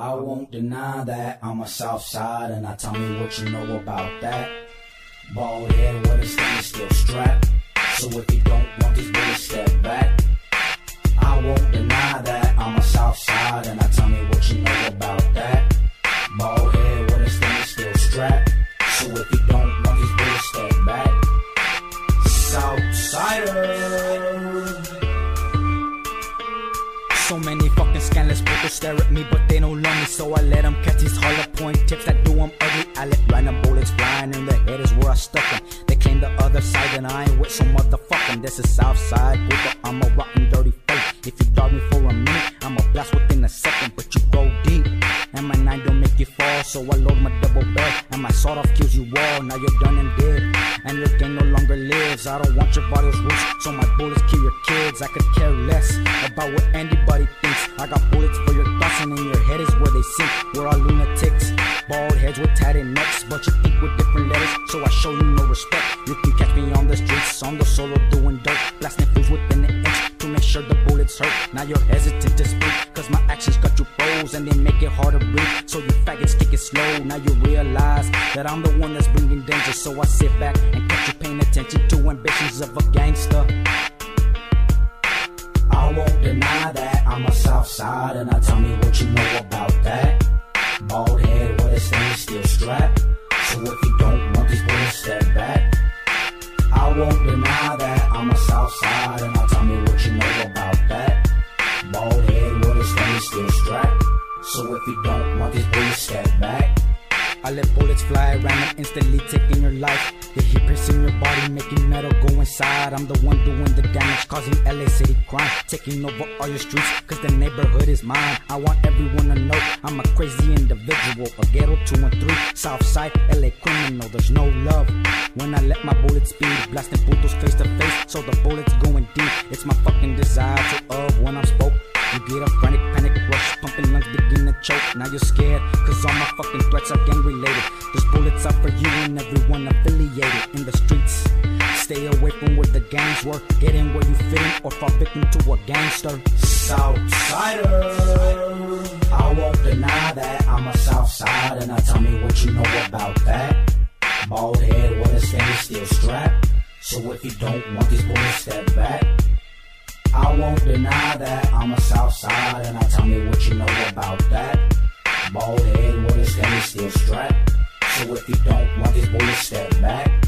I won't deny that I'm a south side, and I tell me what you know about that. Bald head with a stainless still strap. So if you don't want these bullets, step back. I won't deny that I'm a south side, and I tell me what you know about that. Bald head with a stainless still strap. So if you don't want these bullets, step back. Southsider. So many fucking scandalous people stare at me, but they don't love me. So I let them catch these hollow point tips that do them ugly. I let random bullets flying in the head is where I stuck them. They claim the other side, and I ain't with some motherfucking. This is south side, people. I'm a rotten, dirty I load my double barrel. And my sawed off kills you all, now you're done and dead. And your gang no longer lives. I don't want your body's roots, so my bullets kill your kids. I could care less about what anybody thinks. I got bullets for your thoughts, and in your head is where they sink. We're all lunatics, bald heads with tatted necks, but you think with different letters, so I show you no respect. You can catch me on the streets, on the solo doing dirt, blasting fools within an Now you're hesitant to speak, cause my actions cut you froze and they make it hard to breathe. So you faggots kick it slow. Now you realize that I'm the one that's bringing danger. So I sit back and catch you paying attention to ambitions of a gangster. I won't deny that I'm a south side, and now tell me what you know about that. Bald head with a stainless steel strap. So if you don't want these bullets, step back. I won't deny that I'm a south side, and now tell me if you don't want this, bullets, step back. I let bullets fly around and instantly taking your life. The heat piercing your body, making metal go inside. I'm the one doing the damage, causing LA City crime. Taking over all your streets, cause the neighborhood is mine. I want everyone to know I'm a crazy individual. A ghetto 2 and 3, Southside, LA criminal. There's no love when I let my bullets speed. Blasting putos face to face, so the bullets going deep. You're scared, cause all my fucking threats are gang related. There's bullets out for you and everyone affiliated in the streets. Stay away from where the gangs work. Get in where you fit in or fall victim to a gangster. Southsider. I won't deny that I'm a Southside, and now tell me what you know about that. Bald head with a stainless steel strap. So if you don't want these bullets, step back. I won't deny that I'm a Southside, and now tell me what you know about that. If you don't want these bullets, step back.